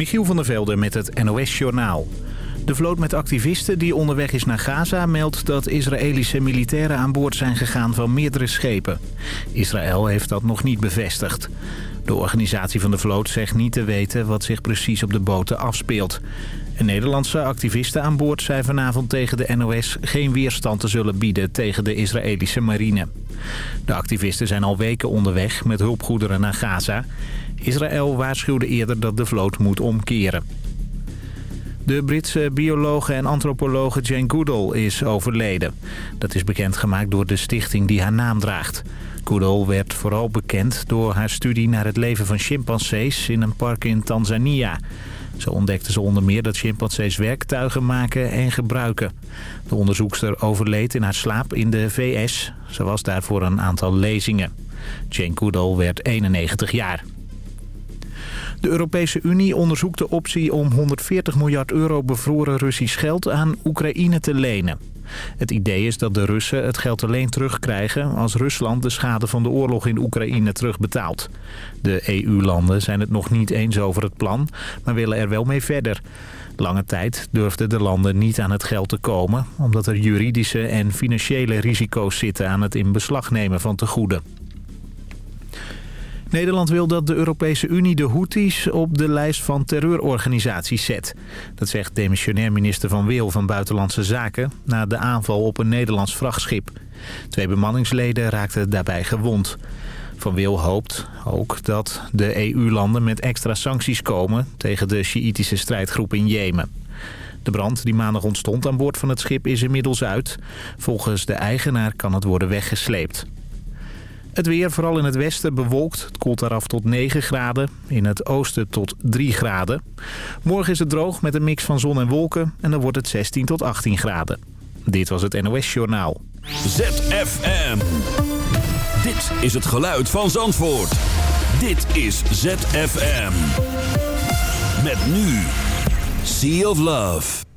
Michiel van der Velde met het NOS-journaal. De vloot met activisten die onderweg is naar Gaza meldt dat Israëlische militairen aan boord zijn gegaan van meerdere schepen. Israël heeft dat nog niet bevestigd. De organisatie van de vloot zegt niet te weten wat zich precies op de boten afspeelt. Nederlandse activiste aan boord zei vanavond tegen de NOS geen weerstand te zullen bieden tegen de Israëlische marine. De activisten zijn al weken onderweg met hulpgoederen naar Gaza. Israël waarschuwde eerder dat de vloot moet omkeren. De Britse biologe en antropologe Jane Goodall is overleden. Dat is bekendgemaakt door de stichting die haar naam draagt. Goodall werd vooral bekend door haar studie naar het leven van chimpansees in een park in Tanzania. Zo ontdekte ze onder meer dat chimpansees werktuigen maken en gebruiken. De onderzoekster overleed in haar slaap in de VS. Ze was daar voor een aantal lezingen. Jane Goodall werd 91 jaar. De Europese Unie onderzoekt de optie om 140 miljard euro bevroren Russisch geld aan Oekraïne te lenen. Het idee is dat de Russen het geld alleen terugkrijgen als Rusland de schade van de oorlog in Oekraïne terugbetaalt. De EU-landen zijn het nog niet eens over het plan, maar willen er wel mee verder. Lange tijd durfden de landen niet aan het geld te komen... omdat er juridische en financiële risico's zitten aan het in beslag nemen van tegoeden. Nederland wil dat de Europese Unie de Houthis op de lijst van terreurorganisaties zet. Dat zegt demissionair minister Van Wil van Buitenlandse Zaken... na de aanval op een Nederlands vrachtschip. Twee bemanningsleden raakten daarbij gewond. Van Wil hoopt ook dat de EU-landen met extra sancties komen... tegen de Sjiïtische strijdgroep in Jemen. De brand die maandag ontstond aan boord van het schip is inmiddels uit. Volgens de eigenaar kan het worden weggesleept. Het weer, vooral in het westen, bewolkt. Het koelt daaraf tot 9 graden. In het oosten tot 3 graden. Morgen is het droog met een mix van zon en wolken. En dan wordt het 16 tot 18 graden. Dit was het NOS Journaal. ZFM. Dit is het geluid van Zandvoort. Dit is ZFM. Met nu. Sea of Love.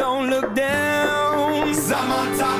don't look down. Cause I'm on top.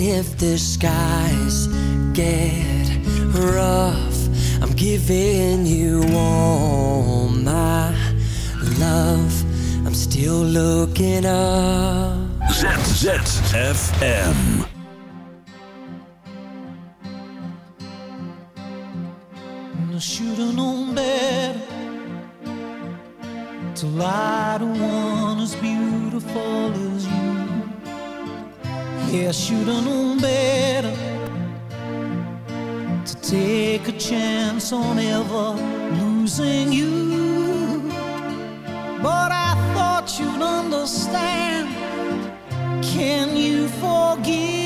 If the skies get rough, I'm giving you all my love. I'm still looking up. ZZFM. I should've known better to lie to one as beautiful as you. Yeah, I should've known better to take a chance on ever losing you. But I thought you'd understand. Can you forgive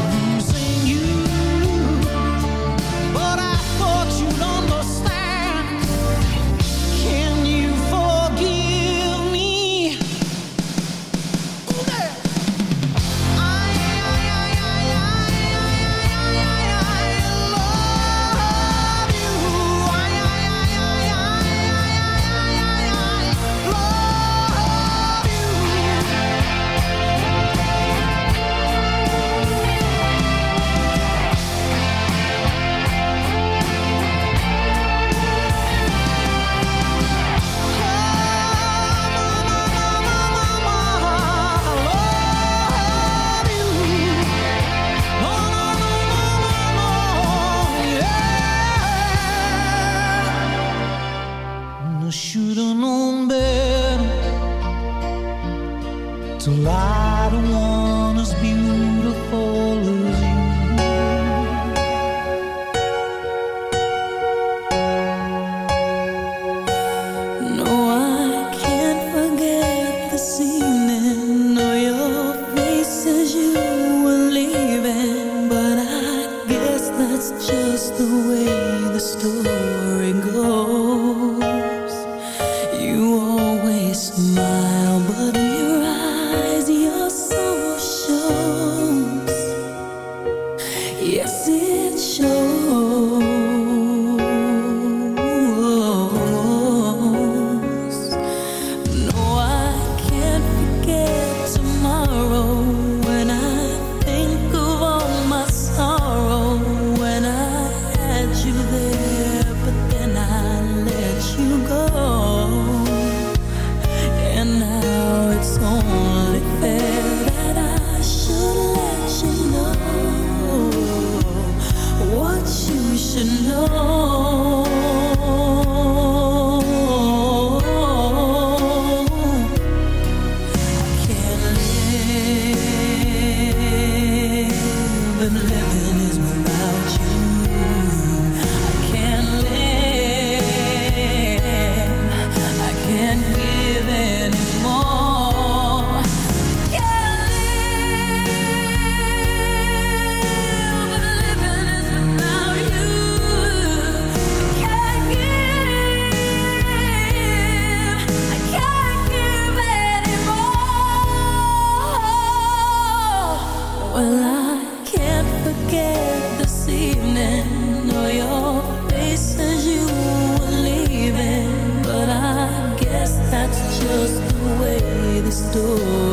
door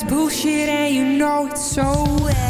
That's bullshit, and you know it so well.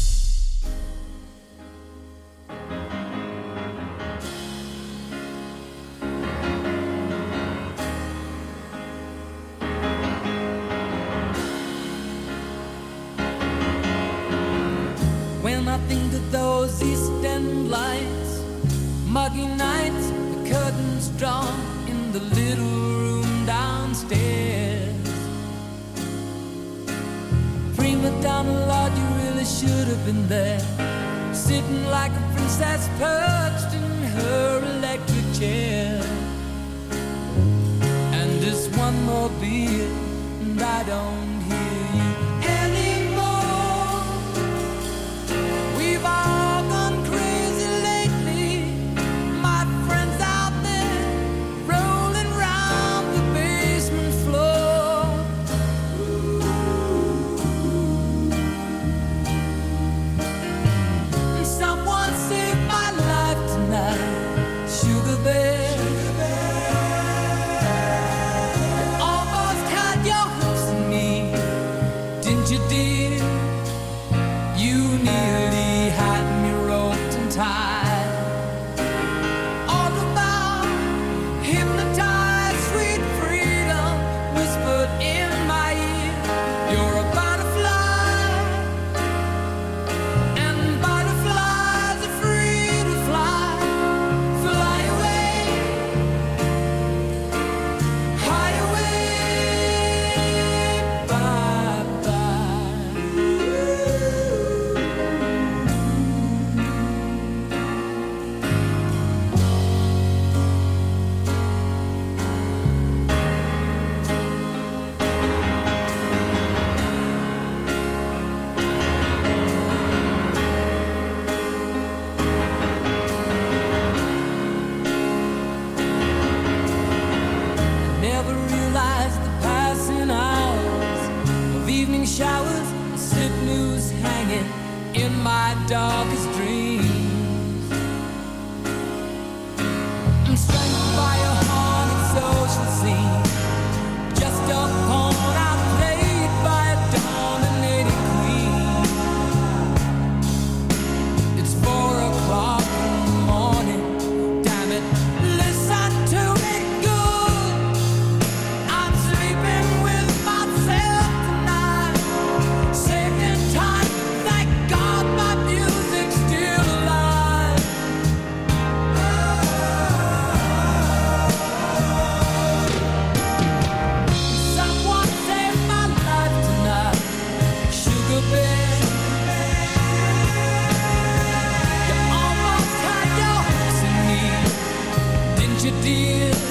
dear.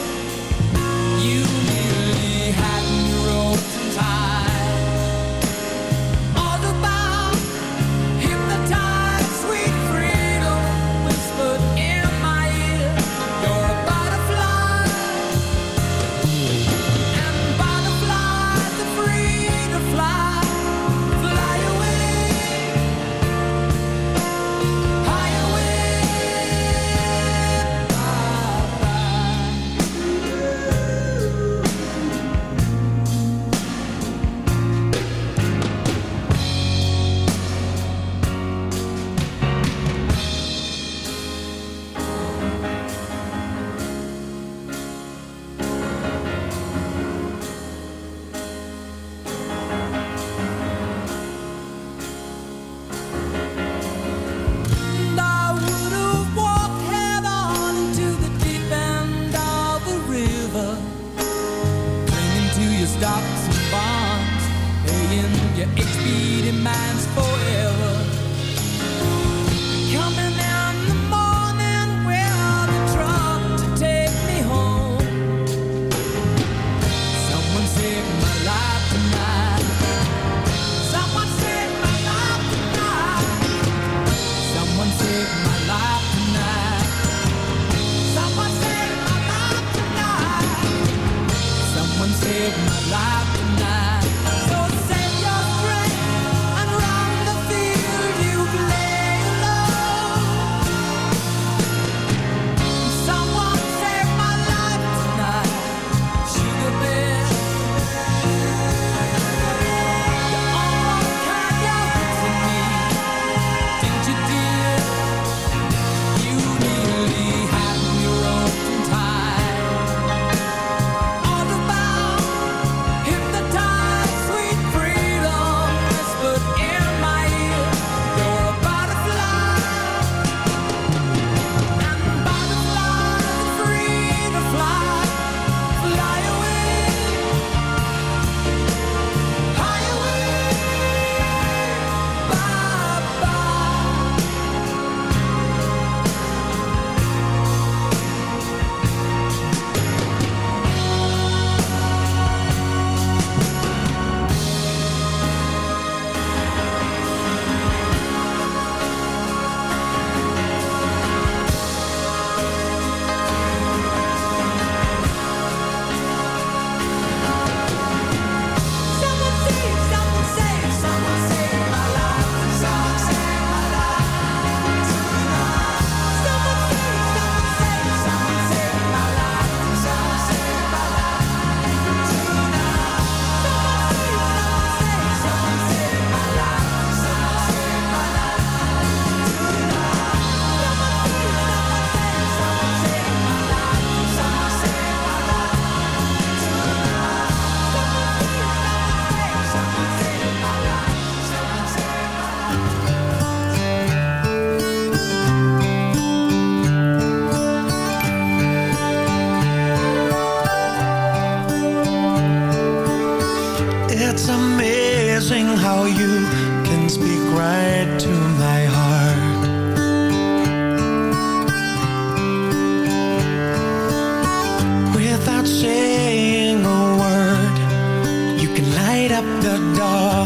kept the dark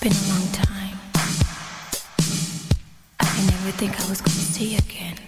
been a long time. I never think I was gonna see you again.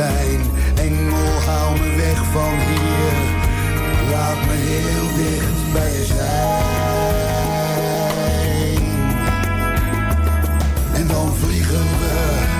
En Engel, haal me weg van hier. Laat me heel dicht bij je zijn. En dan vliegen we.